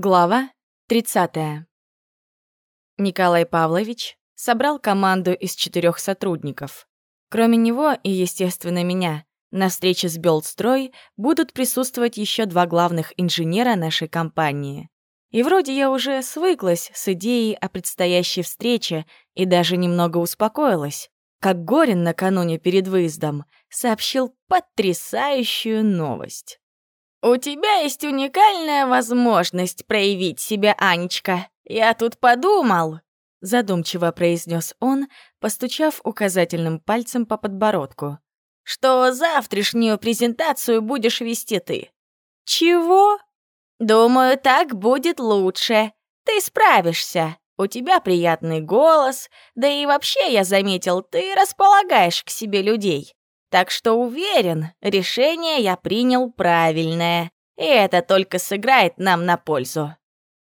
Глава 30. Николай Павлович собрал команду из четырех сотрудников. Кроме него и, естественно, меня, на встрече с Белстрой будут присутствовать еще два главных инженера нашей компании. И вроде я уже свыклась с идеей о предстоящей встрече и даже немного успокоилась, как Горин накануне перед выездом сообщил потрясающую новость. «У тебя есть уникальная возможность проявить себя, Анечка. Я тут подумал», — задумчиво произнес он, постучав указательным пальцем по подбородку, «что завтрашнюю презентацию будешь вести ты». «Чего?» «Думаю, так будет лучше. Ты справишься. У тебя приятный голос, да и вообще, я заметил, ты располагаешь к себе людей. Так что уверен, решение я принял правильное, и это только сыграет нам на пользу.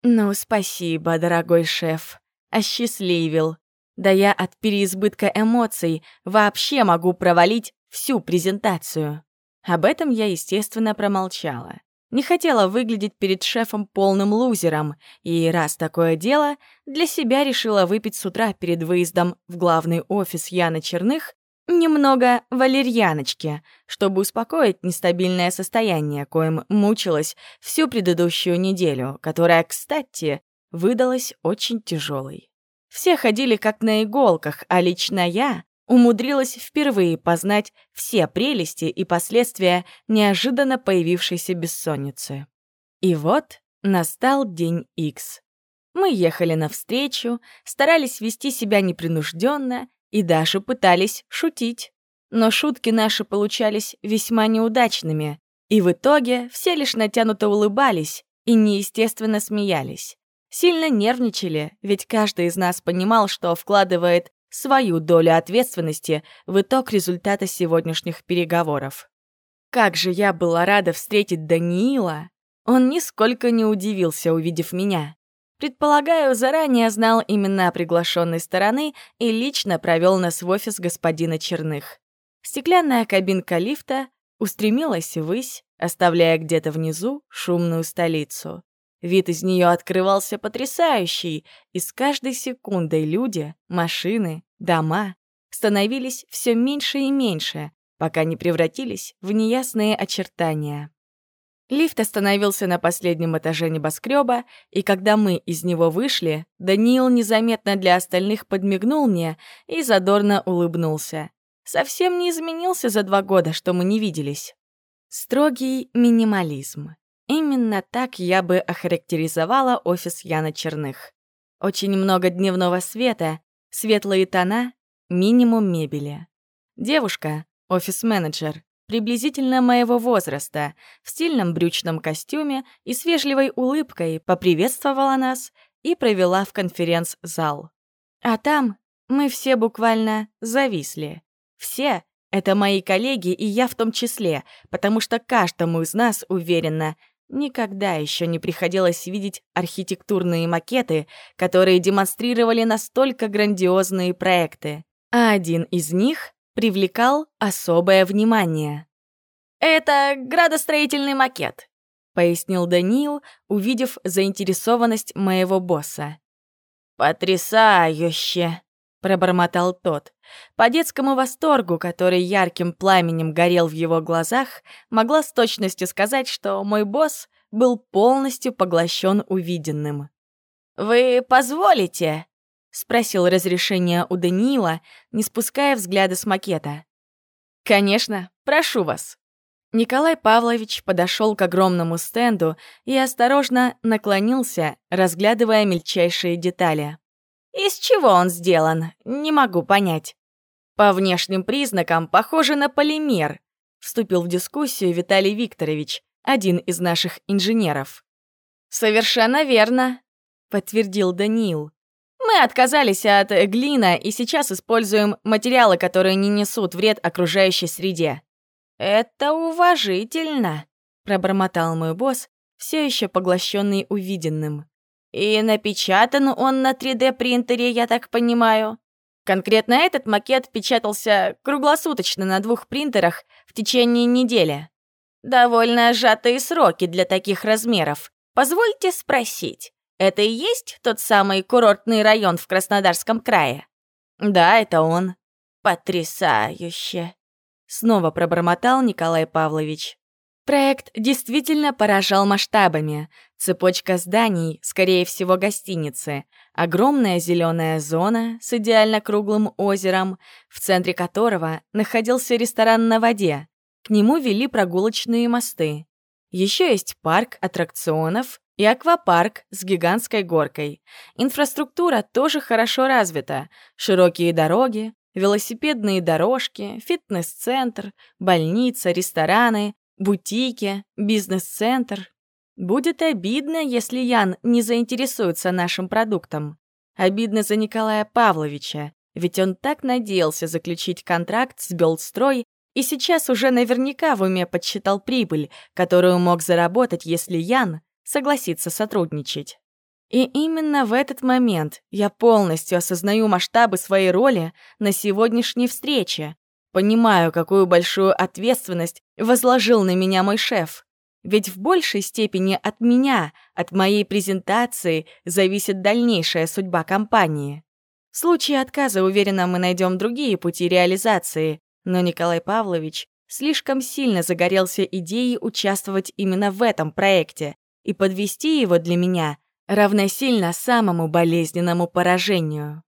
Ну, спасибо, дорогой шеф. Осчастливил. Да я от переизбытка эмоций вообще могу провалить всю презентацию. Об этом я, естественно, промолчала. Не хотела выглядеть перед шефом полным лузером, и раз такое дело, для себя решила выпить с утра перед выездом в главный офис Яны Черных Немного валерьяночки, чтобы успокоить нестабильное состояние, коим мучилась всю предыдущую неделю, которая, кстати, выдалась очень тяжелой. Все ходили как на иголках, а лично я умудрилась впервые познать все прелести и последствия неожиданно появившейся бессонницы. И вот настал день Икс. Мы ехали навстречу, старались вести себя непринужденно и даже пытались шутить. Но шутки наши получались весьма неудачными, и в итоге все лишь натянуто улыбались и неестественно смеялись. Сильно нервничали, ведь каждый из нас понимал, что вкладывает свою долю ответственности в итог результата сегодняшних переговоров. Как же я была рада встретить Даниила! Он нисколько не удивился, увидев меня. Предполагаю, заранее знал имена приглашенной стороны и лично провел нас в офис господина Черных. Стеклянная кабинка лифта устремилась ввысь, оставляя где-то внизу шумную столицу. Вид из нее открывался потрясающий, и с каждой секундой люди, машины, дома становились все меньше и меньше, пока не превратились в неясные очертания. Лифт остановился на последнем этаже небоскреба, и когда мы из него вышли, Даниил незаметно для остальных подмигнул мне и задорно улыбнулся. Совсем не изменился за два года, что мы не виделись. Строгий минимализм. Именно так я бы охарактеризовала офис Яна Черных. Очень много дневного света, светлые тона, минимум мебели. Девушка, офис-менеджер, приблизительно моего возраста, в стильном брючном костюме и с вежливой улыбкой поприветствовала нас и провела в конференц-зал. А там мы все буквально зависли. Все — это мои коллеги и я в том числе, потому что каждому из нас, уверенно, никогда еще не приходилось видеть архитектурные макеты, которые демонстрировали настолько грандиозные проекты. А один из них привлекал особое внимание. «Это градостроительный макет», — пояснил Даниил, увидев заинтересованность моего босса. «Потрясающе!» — пробормотал тот. По детскому восторгу, который ярким пламенем горел в его глазах, могла с точностью сказать, что мой босс был полностью поглощен увиденным. «Вы позволите?» — спросил разрешение у Даниила, не спуская взгляда с макета. «Конечно, прошу вас». Николай Павлович подошел к огромному стенду и осторожно наклонился, разглядывая мельчайшие детали. «Из чего он сделан? Не могу понять». «По внешним признакам похоже на полимер», — вступил в дискуссию Виталий Викторович, один из наших инженеров. «Совершенно верно», — подтвердил Даниил. Мы отказались от глина и сейчас используем материалы, которые не несут вред окружающей среде. Это уважительно, пробормотал мой босс, все еще поглощенный увиденным. И напечатан он на 3D-принтере, я так понимаю. Конкретно этот макет печатался круглосуточно на двух принтерах в течение недели. Довольно сжатые сроки для таких размеров. Позвольте спросить, это и есть тот самый курортный район в Краснодарском крае? Да, это он. Потрясающе. Снова пробормотал Николай Павлович. Проект действительно поражал масштабами. Цепочка зданий, скорее всего, гостиницы. Огромная зеленая зона с идеально круглым озером, в центре которого находился ресторан на воде. К нему вели прогулочные мосты. Еще есть парк аттракционов и аквапарк с гигантской горкой. Инфраструктура тоже хорошо развита. Широкие дороги, велосипедные дорожки, фитнес-центр, больница, рестораны, бутики, бизнес-центр. Будет обидно, если Ян не заинтересуется нашим продуктом. Обидно за Николая Павловича, ведь он так надеялся заключить контракт с Белстрой и сейчас уже наверняка в уме подсчитал прибыль, которую мог заработать, если Ян согласится сотрудничать. И именно в этот момент я полностью осознаю масштабы своей роли на сегодняшней встрече. Понимаю, какую большую ответственность возложил на меня мой шеф. Ведь в большей степени от меня, от моей презентации, зависит дальнейшая судьба компании. В случае отказа, уверена, мы найдем другие пути реализации, но Николай Павлович слишком сильно загорелся идеей участвовать именно в этом проекте, и подвести его для меня равносильно самому болезненному поражению.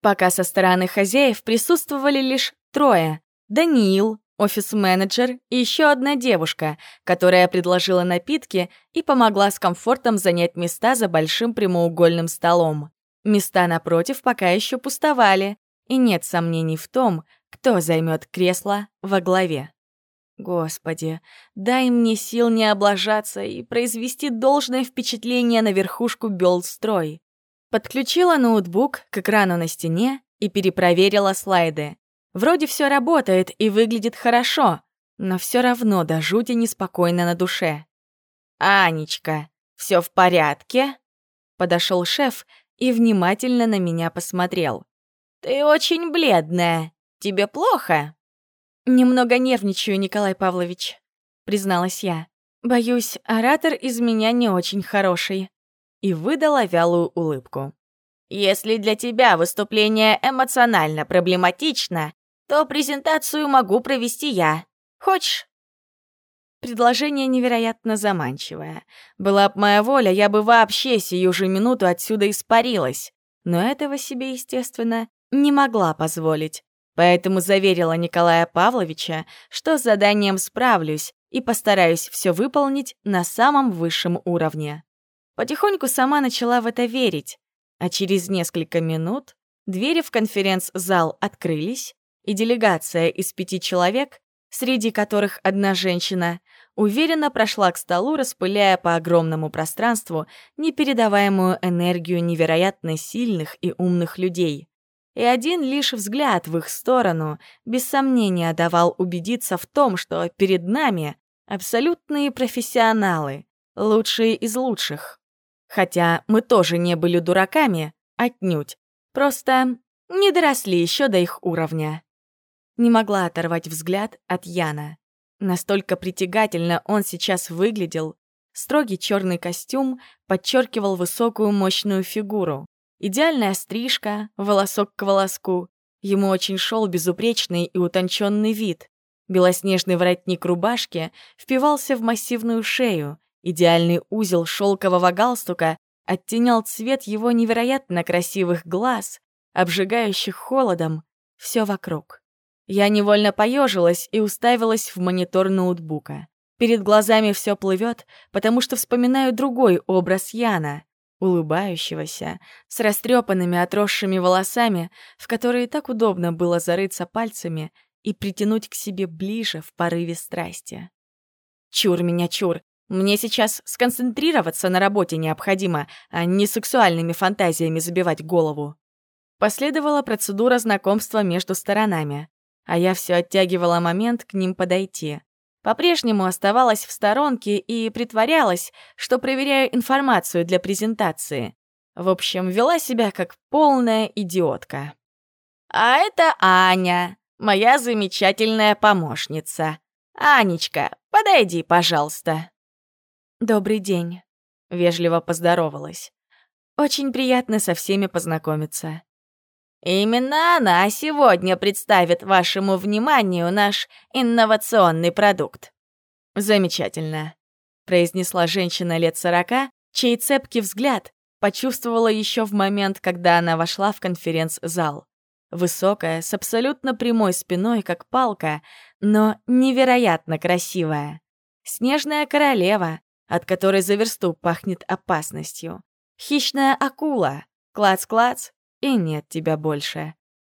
Пока со стороны хозяев присутствовали лишь трое — Даниил, офис-менеджер и еще одна девушка, которая предложила напитки и помогла с комфортом занять места за большим прямоугольным столом. Места напротив пока еще пустовали, и нет сомнений в том, кто займет кресло во главе. Господи, дай мне сил не облажаться и произвести должное впечатление на верхушку Белстрой. Подключила ноутбук к экрану на стене и перепроверила слайды. Вроде все работает и выглядит хорошо, но все равно до жути неспокойно на душе. «Анечка, все в порядке?» Подошел шеф и внимательно на меня посмотрел. «Ты очень бледная. Тебе плохо?» «Немного нервничаю, Николай Павлович», — призналась я. «Боюсь, оратор из меня не очень хороший». И выдала вялую улыбку. «Если для тебя выступление эмоционально проблематично, то презентацию могу провести я. Хочешь?» Предложение невероятно заманчивое. Была б моя воля, я бы вообще сию же минуту отсюда испарилась. Но этого себе, естественно, не могла позволить. Поэтому заверила Николая Павловича, что с заданием справлюсь и постараюсь все выполнить на самом высшем уровне. Потихоньку сама начала в это верить, а через несколько минут двери в конференц-зал открылись, и делегация из пяти человек, среди которых одна женщина, уверенно прошла к столу, распыляя по огромному пространству непередаваемую энергию невероятно сильных и умных людей и один лишь взгляд в их сторону без сомнения давал убедиться в том, что перед нами абсолютные профессионалы, лучшие из лучших. Хотя мы тоже не были дураками, отнюдь, просто не доросли еще до их уровня. Не могла оторвать взгляд от Яна. Настолько притягательно он сейчас выглядел. Строгий черный костюм подчеркивал высокую мощную фигуру. Идеальная стрижка, волосок к волоску. Ему очень шел безупречный и утонченный вид. Белоснежный воротник рубашки впивался в массивную шею. Идеальный узел шелкового галстука оттенял цвет его невероятно красивых глаз, обжигающих холодом все вокруг. Я невольно поежилась и уставилась в монитор ноутбука. Перед глазами все плывет, потому что вспоминаю другой образ Яна улыбающегося, с растрепанными отросшими волосами, в которые так удобно было зарыться пальцами и притянуть к себе ближе в порыве страсти. Чур меня, чур, мне сейчас сконцентрироваться на работе необходимо, а не сексуальными фантазиями забивать голову. Последовала процедура знакомства между сторонами, а я все оттягивала момент к ним подойти по-прежнему оставалась в сторонке и притворялась, что проверяю информацию для презентации. В общем, вела себя как полная идиотка. «А это Аня, моя замечательная помощница. Анечка, подойди, пожалуйста». «Добрый день». вежливо поздоровалась. «Очень приятно со всеми познакомиться». Именно она сегодня представит вашему вниманию наш инновационный продукт. Замечательно, произнесла женщина лет сорока, чей цепкий взгляд почувствовала еще в момент, когда она вошла в конференц-зал. Высокая, с абсолютно прямой спиной, как палка, но невероятно красивая. Снежная королева, от которой за версту пахнет опасностью. Хищная акула. Клац-клац, и нет тебя больше.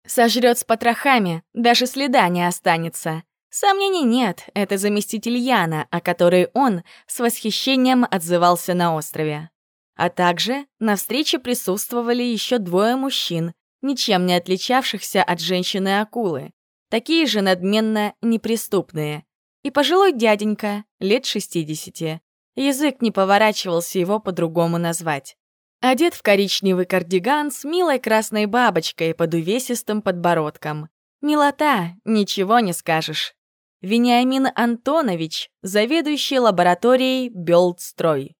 Сожрет с потрохами, даже следа не останется. Сомнений нет, это заместитель Яна, о которой он с восхищением отзывался на острове. А также на встрече присутствовали еще двое мужчин, ничем не отличавшихся от женщины-акулы, такие же надменно неприступные. И пожилой дяденька, лет 60. Язык не поворачивался его по-другому назвать. Одет в коричневый кардиган с милой красной бабочкой под увесистым подбородком. Милота, ничего не скажешь. Вениамин Антонович, заведующий лабораторией Белдстрой.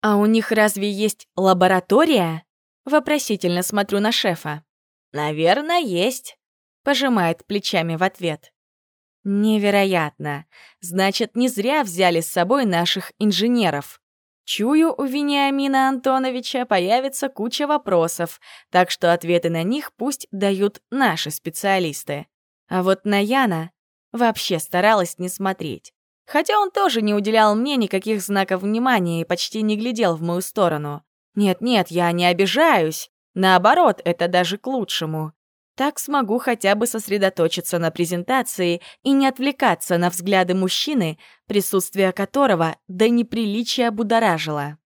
«А у них разве есть лаборатория?» Вопросительно смотрю на шефа. «Наверное, есть», — пожимает плечами в ответ. «Невероятно. Значит, не зря взяли с собой наших инженеров. Чую, у Вениамина Антоновича появится куча вопросов, так что ответы на них пусть дают наши специалисты. А вот на Яна вообще старалась не смотреть. Хотя он тоже не уделял мне никаких знаков внимания и почти не глядел в мою сторону. Нет-нет, я не обижаюсь. Наоборот, это даже к лучшему. Так смогу хотя бы сосредоточиться на презентации и не отвлекаться на взгляды мужчины, присутствие которого до неприличия будоражило.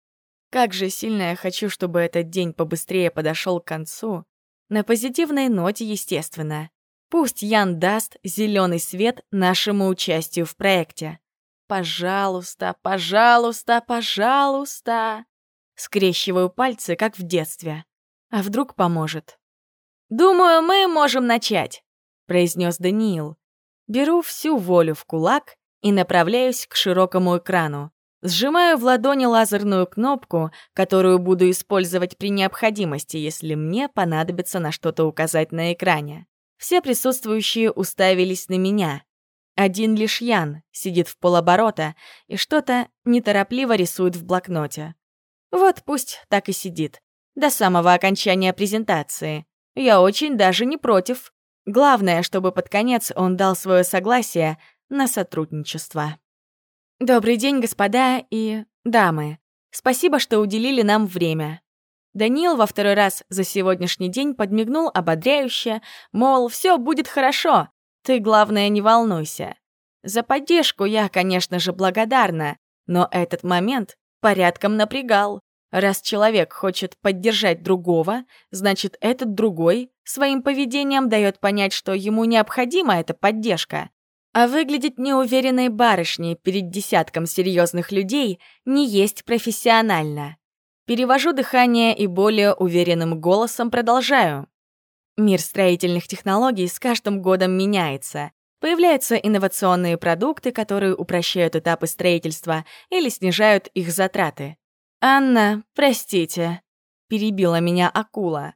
Как же сильно я хочу, чтобы этот день побыстрее подошел к концу. На позитивной ноте, естественно. Пусть Ян даст зеленый свет нашему участию в проекте. Пожалуйста, пожалуйста, пожалуйста. Скрещиваю пальцы, как в детстве. А вдруг поможет? «Думаю, мы можем начать», — произнес Даниил. Беру всю волю в кулак и направляюсь к широкому экрану. Сжимаю в ладони лазерную кнопку, которую буду использовать при необходимости, если мне понадобится на что-то указать на экране. Все присутствующие уставились на меня. Один лишь Ян сидит в полоборота и что-то неторопливо рисует в блокноте. Вот пусть так и сидит. До самого окончания презентации. Я очень даже не против. Главное, чтобы под конец он дал свое согласие на сотрудничество. Добрый день, господа и дамы. Спасибо, что уделили нам время. Даниил во второй раз за сегодняшний день подмигнул ободряюще, мол, все будет хорошо, ты, главное, не волнуйся. За поддержку я, конечно же, благодарна, но этот момент порядком напрягал. Раз человек хочет поддержать другого, значит, этот другой своим поведением дает понять, что ему необходима эта поддержка. А выглядеть неуверенной барышней перед десятком серьезных людей не есть профессионально. Перевожу дыхание и более уверенным голосом продолжаю. Мир строительных технологий с каждым годом меняется. Появляются инновационные продукты, которые упрощают этапы строительства или снижают их затраты. «Анна, простите», — перебила меня акула.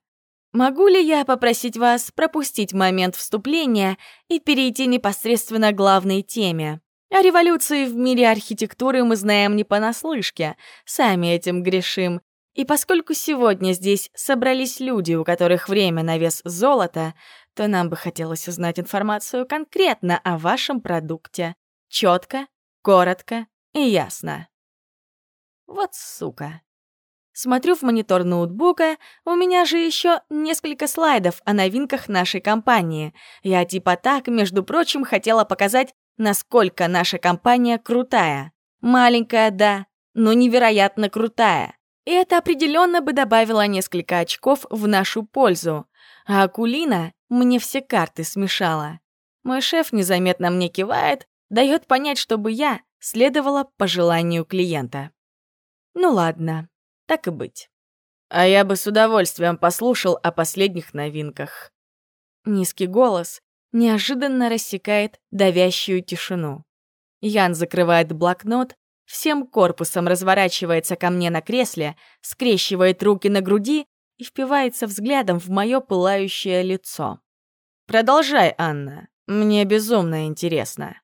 «Могу ли я попросить вас пропустить момент вступления и перейти непосредственно к главной теме? О революции в мире архитектуры мы знаем не понаслышке, сами этим грешим. И поскольку сегодня здесь собрались люди, у которых время на вес золота, то нам бы хотелось узнать информацию конкретно о вашем продукте. Четко, коротко и ясно. Вот сука. Смотрю в монитор ноутбука, у меня же еще несколько слайдов о новинках нашей компании. Я типа так, между прочим, хотела показать, насколько наша компания крутая. Маленькая, да, но невероятно крутая. И это определенно бы добавило несколько очков в нашу пользу. А Акулина мне все карты смешала. Мой шеф незаметно мне кивает, дает понять, чтобы я следовала по желанию клиента. Ну ладно, так и быть. А я бы с удовольствием послушал о последних новинках. Низкий голос неожиданно рассекает давящую тишину. Ян закрывает блокнот, всем корпусом разворачивается ко мне на кресле, скрещивает руки на груди и впивается взглядом в мое пылающее лицо. «Продолжай, Анна. Мне безумно интересно».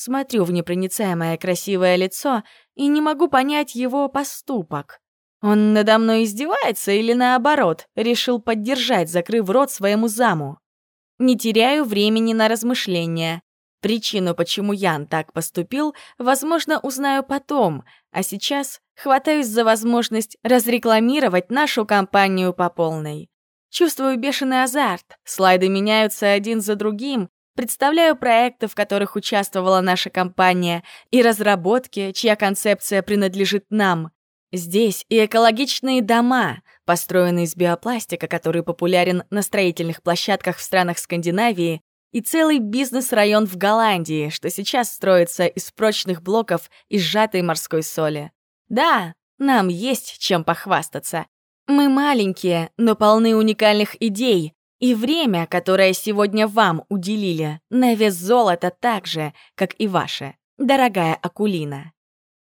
Смотрю в непроницаемое красивое лицо и не могу понять его поступок. Он надо мной издевается или, наоборот, решил поддержать, закрыв рот своему заму? Не теряю времени на размышления. Причину, почему Ян так поступил, возможно, узнаю потом, а сейчас хватаюсь за возможность разрекламировать нашу компанию по полной. Чувствую бешеный азарт, слайды меняются один за другим, представляю проекты, в которых участвовала наша компания, и разработки, чья концепция принадлежит нам. Здесь и экологичные дома, построенные из биопластика, который популярен на строительных площадках в странах Скандинавии, и целый бизнес-район в Голландии, что сейчас строится из прочных блоков и сжатой морской соли. Да, нам есть чем похвастаться. Мы маленькие, но полны уникальных идей, и время, которое сегодня вам уделили, на вес золота так же, как и ваше, дорогая Акулина.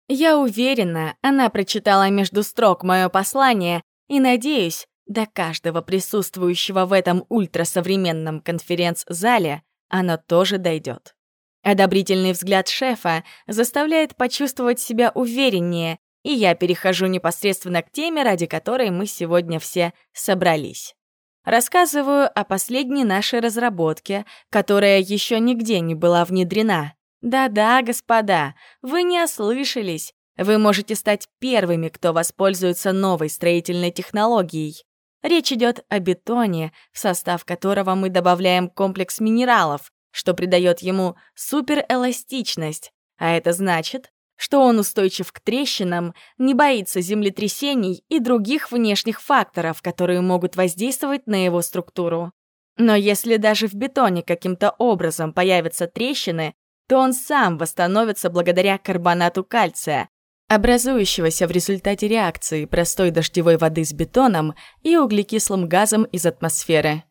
Я уверена, она прочитала между строк мое послание и, надеюсь, до каждого присутствующего в этом ультрасовременном конференц-зале оно тоже дойдет. Одобрительный взгляд шефа заставляет почувствовать себя увереннее, и я перехожу непосредственно к теме, ради которой мы сегодня все собрались. Рассказываю о последней нашей разработке, которая еще нигде не была внедрена. Да-да, господа, вы не ослышались. Вы можете стать первыми, кто воспользуется новой строительной технологией. Речь идет о бетоне, в состав которого мы добавляем комплекс минералов, что придает ему суперэластичность, а это значит, что он устойчив к трещинам, не боится землетрясений и других внешних факторов, которые могут воздействовать на его структуру. Но если даже в бетоне каким-то образом появятся трещины, то он сам восстановится благодаря карбонату кальция, образующегося в результате реакции простой дождевой воды с бетоном и углекислым газом из атмосферы.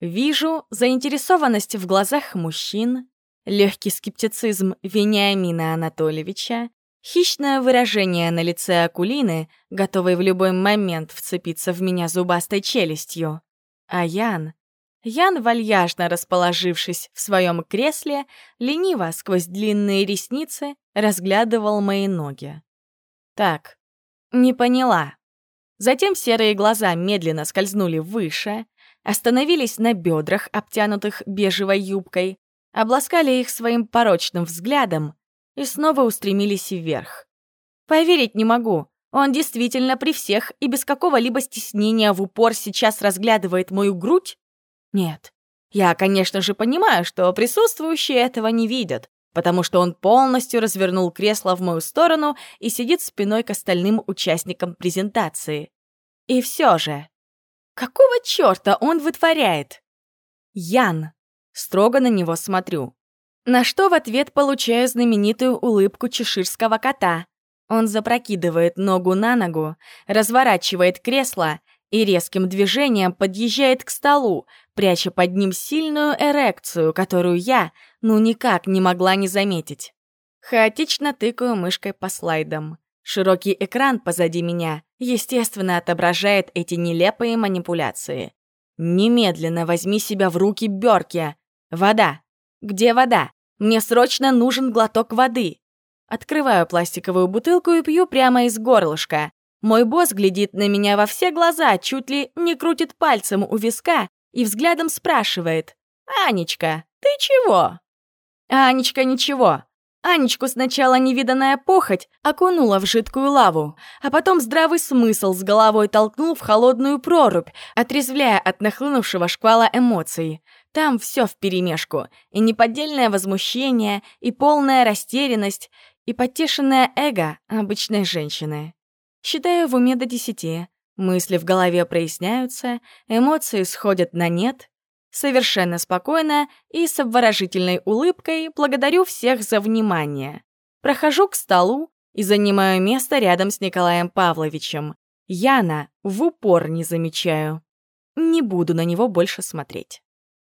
Вижу заинтересованность в глазах мужчин, легкий скептицизм Вениамина Анатольевича, хищное выражение на лице Акулины, готовой в любой момент вцепиться в меня зубастой челюстью. А Ян Ян, вальяжно расположившись в своем кресле, лениво сквозь длинные ресницы разглядывал мои ноги. Так, не поняла. Затем серые глаза медленно скользнули выше, остановились на бедрах, обтянутых бежевой юбкой, обласкали их своим порочным взглядом и снова устремились вверх. Поверить не могу, он действительно при всех и без какого-либо стеснения в упор сейчас разглядывает мою грудь? Нет. Я, конечно же, понимаю, что присутствующие этого не видят, потому что он полностью развернул кресло в мою сторону и сидит спиной к остальным участникам презентации. И все же, какого черта он вытворяет? Ян. Строго на него смотрю. На что в ответ получаю знаменитую улыбку чеширского кота. Он запрокидывает ногу на ногу, разворачивает кресло и резким движением подъезжает к столу, пряча под ним сильную эрекцию, которую я, ну, никак не могла не заметить. Хаотично тыкаю мышкой по слайдам. Широкий экран позади меня, естественно, отображает эти нелепые манипуляции. «Немедленно возьми себя в руки, Бёрки! Вода! Где вода? Мне срочно нужен глоток воды!» Открываю пластиковую бутылку и пью прямо из горлышка. Мой босс глядит на меня во все глаза, чуть ли не крутит пальцем у виска и взглядом спрашивает. «Анечка, ты чего?» Анечка ничего. Анечку сначала невиданная похоть окунула в жидкую лаву, а потом здравый смысл с головой толкнул в холодную прорубь, отрезвляя от нахлынувшего шквала эмоций. Там все вперемешку, и неподдельное возмущение, и полная растерянность, и потешенное эго обычной женщины. Считаю в уме до десяти. Мысли в голове проясняются, эмоции сходят на нет. Совершенно спокойно и с обворожительной улыбкой благодарю всех за внимание. Прохожу к столу и занимаю место рядом с Николаем Павловичем. Яна в упор не замечаю. Не буду на него больше смотреть.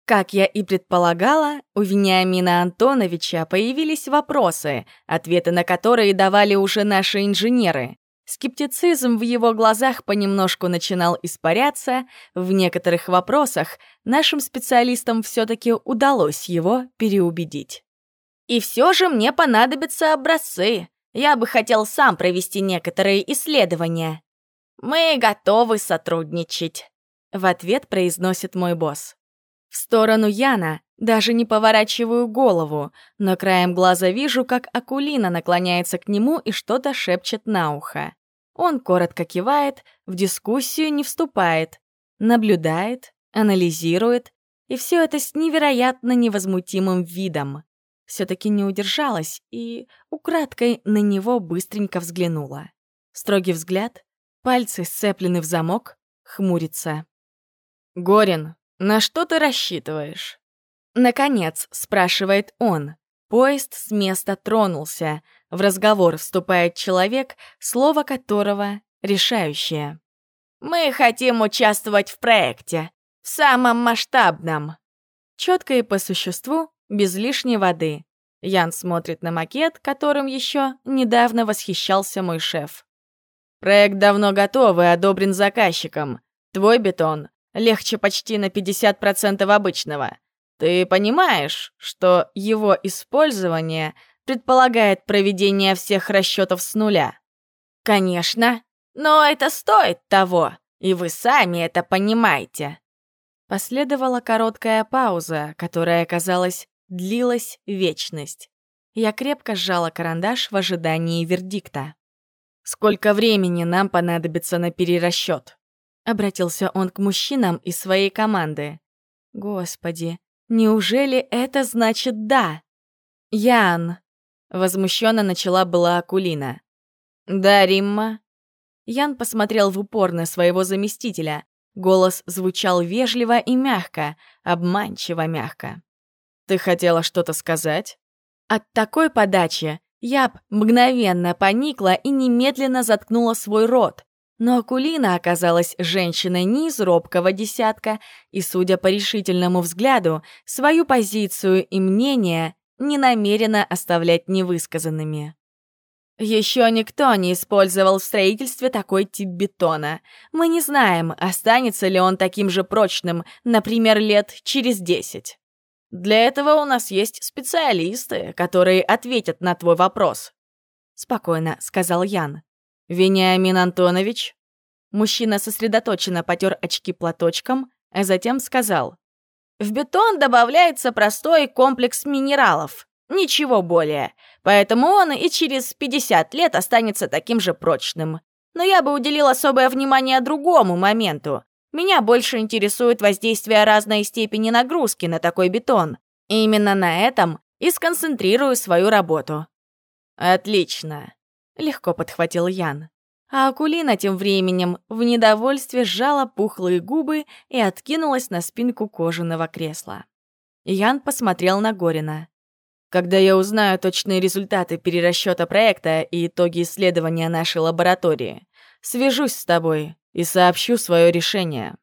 Как я и предполагала, у Вениамина Антоновича появились вопросы, ответы на которые давали уже наши инженеры. Скептицизм в его глазах понемножку начинал испаряться, в некоторых вопросах нашим специалистам все-таки удалось его переубедить. «И все же мне понадобятся образцы. Я бы хотел сам провести некоторые исследования». «Мы готовы сотрудничать», — в ответ произносит мой босс. В сторону Яна даже не поворачиваю голову, но краем глаза вижу, как Акулина наклоняется к нему и что-то шепчет на ухо. Он коротко кивает, в дискуссию не вступает, наблюдает, анализирует, и все это с невероятно невозмутимым видом. Все-таки не удержалась и украдкой на него быстренько взглянула. Строгий взгляд, пальцы сцеплены в замок, хмурится. «Горин, на что ты рассчитываешь?» Наконец, спрашивает он. Поезд с места тронулся. В разговор вступает человек, слово которого решающее. «Мы хотим участвовать в проекте. В самом масштабном». Четко и по существу, без лишней воды. Ян смотрит на макет, которым еще недавно восхищался мой шеф. «Проект давно готов и одобрен заказчиком. Твой бетон легче почти на 50% обычного. Ты понимаешь, что его использование предполагает проведение всех расчетов с нуля? Конечно, но это стоит того, и вы сами это понимаете. Последовала короткая пауза, которая, казалось, длилась вечность. Я крепко сжала карандаш в ожидании вердикта. «Сколько времени нам понадобится на перерасчет?» Обратился он к мужчинам из своей команды. «Господи, неужели это значит «да»?» «Ян!» — возмущенно начала была Акулина. «Да, Римма?» Ян посмотрел в упор на своего заместителя. Голос звучал вежливо и мягко, обманчиво мягко. «Ты хотела что-то сказать?» От такой подачи я б мгновенно поникла и немедленно заткнула свой рот. Но Акулина оказалась женщиной не из робкого десятка, и, судя по решительному взгляду, свою позицию и мнение не намерена оставлять невысказанными. Еще никто не использовал в строительстве такой тип бетона. Мы не знаем, останется ли он таким же прочным, например, лет через десять. Для этого у нас есть специалисты, которые ответят на твой вопрос. Спокойно, сказал Ян. «Вениамин Антонович?» Мужчина сосредоточенно потер очки платочком, а затем сказал. «В бетон добавляется простой комплекс минералов. Ничего более. Поэтому он и через 50 лет останется таким же прочным. Но я бы уделил особое внимание другому моменту. Меня больше интересует воздействие разной степени нагрузки на такой бетон. И именно на этом и сконцентрирую свою работу». «Отлично», Легко подхватил Ян. А Акулина тем временем в недовольстве сжала пухлые губы и откинулась на спинку кожаного кресла. Ян посмотрел на Горина. «Когда я узнаю точные результаты перерасчета проекта и итоги исследования нашей лаборатории, свяжусь с тобой и сообщу свое решение».